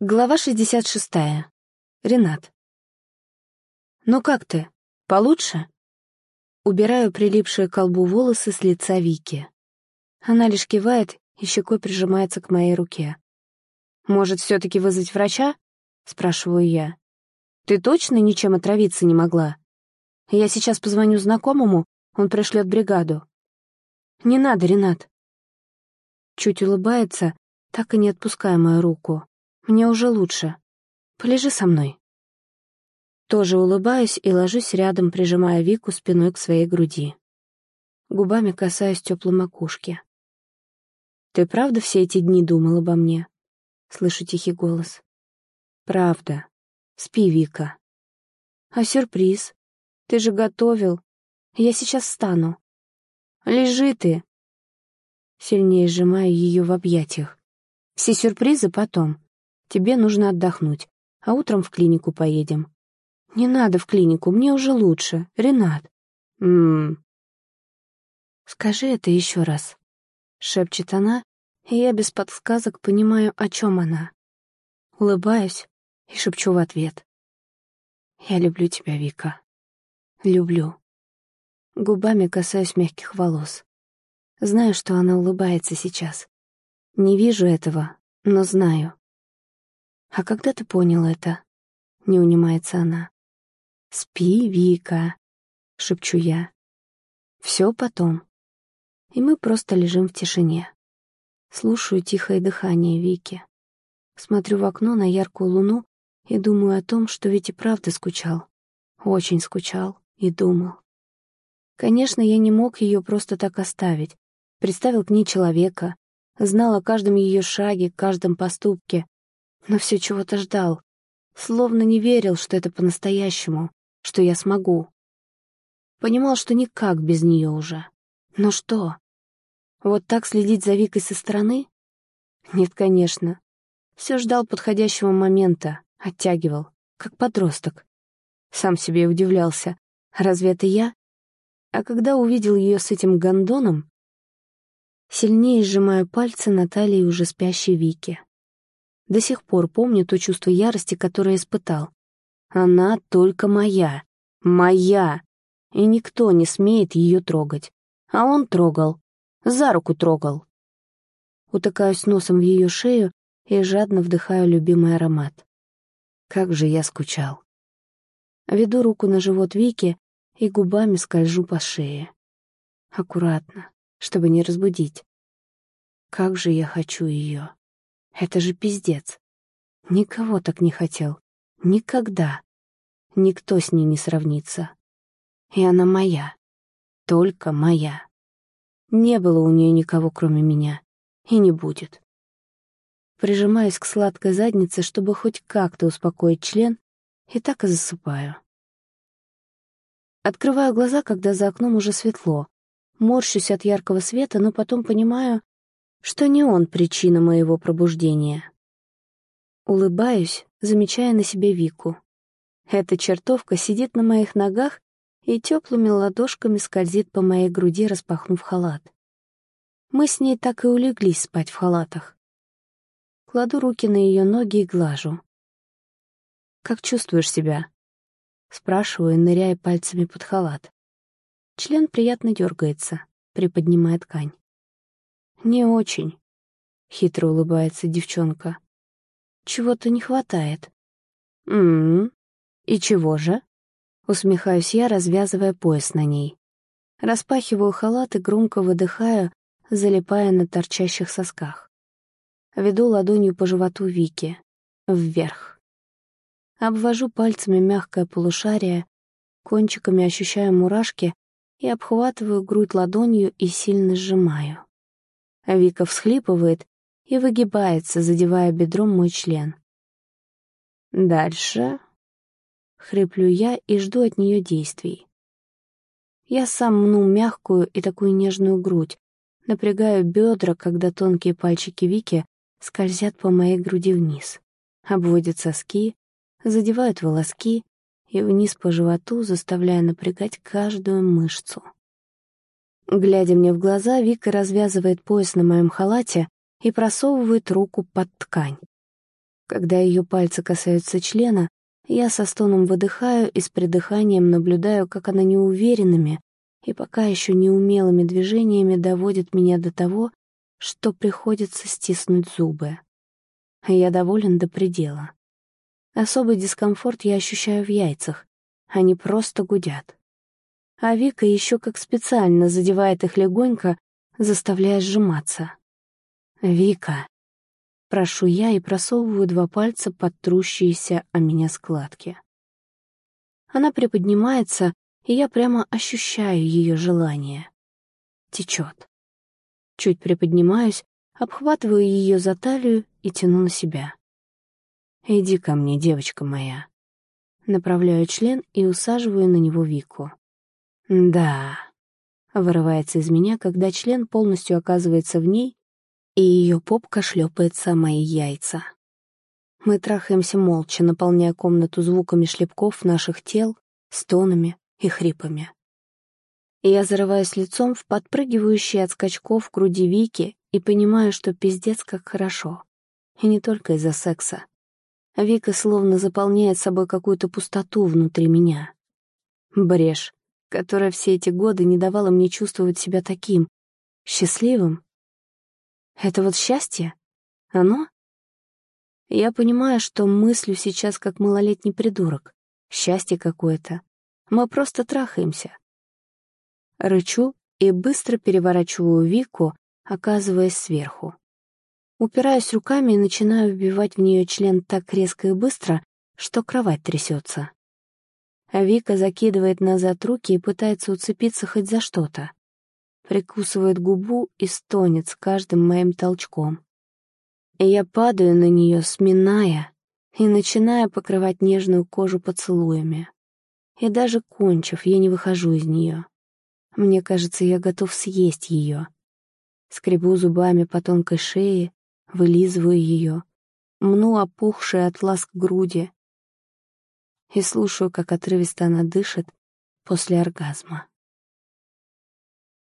Глава 66. Ренат. «Ну как ты? Получше?» Убираю прилипшие к колбу волосы с лица Вики. Она лишь кивает и щекой прижимается к моей руке. «Может, все-таки вызвать врача?» — спрашиваю я. «Ты точно ничем отравиться не могла? Я сейчас позвоню знакомому, он пришлет бригаду». «Не надо, Ренат». Чуть улыбается, так и не отпуская мою руку. Мне уже лучше. Полежи со мной. Тоже улыбаюсь и ложусь рядом, прижимая Вику спиной к своей груди. Губами касаюсь теплой макушки. «Ты правда все эти дни думал обо мне?» Слышу тихий голос. «Правда. Спи, Вика». «А сюрприз? Ты же готовил. Я сейчас встану». «Лежи ты!» Сильнее сжимаю ее в объятиях. «Все сюрпризы потом. Тебе нужно отдохнуть, а утром в клинику поедем». «Не надо в клинику, мне уже лучше, Ренат». «Ммм...» «Скажи это еще раз», — шепчет она, и я без подсказок понимаю, о чем она. Улыбаюсь и шепчу в ответ. «Я люблю тебя, Вика. Люблю». Губами касаюсь мягких волос. Знаю, что она улыбается сейчас. Не вижу этого, но знаю. «А когда ты понял это?» — не унимается она. «Спи, Вика», — шепчу я. «Все потом». И мы просто лежим в тишине. Слушаю тихое дыхание Вики. Смотрю в окно на яркую луну и думаю о том, что ведь и правда скучал. Очень скучал и думал. Конечно, я не мог ее просто так оставить. Представил к ней человека, знал о каждом ее шаге, каждом поступке, но все чего-то ждал, словно не верил, что это по-настоящему, что я смогу. Понимал, что никак без нее уже. Но что? Вот так следить за Викой со стороны? Нет, конечно. Все ждал подходящего момента, оттягивал, как подросток. Сам себе удивлялся. Разве это я? А когда увидел ее с этим гондоном, сильнее сжимаю пальцы на талии уже спящей Вики. До сих пор помню то чувство ярости, которое испытал. Она только моя. Моя. И никто не смеет ее трогать. А он трогал. За руку трогал. Утыкаюсь носом в ее шею и жадно вдыхаю любимый аромат. Как же я скучал. Веду руку на живот Вики и губами скольжу по шее. Аккуратно, чтобы не разбудить. Как же я хочу ее. Это же пиздец. Никого так не хотел. Никогда. Никто с ней не сравнится. И она моя. Только моя. Не было у нее никого, кроме меня. И не будет. Прижимаюсь к сладкой заднице, чтобы хоть как-то успокоить член, и так и засыпаю. Открываю глаза, когда за окном уже светло. Морщусь от яркого света, но потом понимаю, что не он причина моего пробуждения. Улыбаюсь, замечая на себе Вику. Эта чертовка сидит на моих ногах и теплыми ладошками скользит по моей груди, распахнув халат. Мы с ней так и улеглись спать в халатах. Кладу руки на ее ноги и глажу. «Как чувствуешь себя?» Спрашиваю, ныряя пальцами под халат. Член приятно дергается, приподнимая ткань. «Не очень», — хитро улыбается девчонка. «Чего-то не хватает». «М-м, и чего же?» Усмехаюсь я, развязывая пояс на ней. Распахиваю халат и громко выдыхаю, залипая на торчащих сосках. Веду ладонью по животу Вики. Вверх. Обвожу пальцами мягкое полушарие, кончиками ощущаю мурашки и обхватываю грудь ладонью и сильно сжимаю. Вика всхлипывает и выгибается, задевая бедром мой член. «Дальше...» — хриплю я и жду от нее действий. Я сам мну мягкую и такую нежную грудь, напрягаю бедра, когда тонкие пальчики Вики скользят по моей груди вниз, обводят соски, задевают волоски и вниз по животу, заставляя напрягать каждую мышцу. Глядя мне в глаза, Вика развязывает пояс на моем халате и просовывает руку под ткань. Когда ее пальцы касаются члена, я со стоном выдыхаю и с придыханием наблюдаю, как она неуверенными и пока еще неумелыми движениями доводит меня до того, что приходится стиснуть зубы. Я доволен до предела. Особый дискомфорт я ощущаю в яйцах. Они просто гудят. А Вика еще как специально задевает их легонько, заставляя сжиматься. «Вика!» Прошу я и просовываю два пальца под трущиеся о меня складки. Она приподнимается, и я прямо ощущаю ее желание. Течет. Чуть приподнимаюсь, обхватываю ее за талию и тяну на себя. «Иди ко мне, девочка моя». Направляю член и усаживаю на него Вику. «Да», — вырывается из меня, когда член полностью оказывается в ней, и ее попка шлепается мои яйца. Мы трахаемся молча, наполняя комнату звуками шлепков наших тел, стонами и хрипами. Я зарываюсь лицом в подпрыгивающие от скачков груди Вики и понимаю, что пиздец как хорошо. И не только из-за секса. Вика словно заполняет собой какую-то пустоту внутри меня. Брешь, которая все эти годы не давала мне чувствовать себя таким, счастливым это вот счастье? Оно? Я понимаю, что мыслю сейчас как малолетний придурок. Счастье какое-то. Мы просто трахаемся. Рычу и быстро переворачиваю Вику, оказываясь сверху. Упираюсь руками и начинаю вбивать в нее член так резко и быстро, что кровать трясется. А Вика закидывает назад руки и пытается уцепиться хоть за что-то прикусывает губу и стонет с каждым моим толчком. И я падаю на нее, сминая, и начинаю покрывать нежную кожу поцелуями. И даже кончив, я не выхожу из нее. Мне кажется, я готов съесть ее. Скребу зубами по тонкой шее, вылизываю ее, мну опухшие от ласк груди и слушаю, как отрывисто она дышит после оргазма.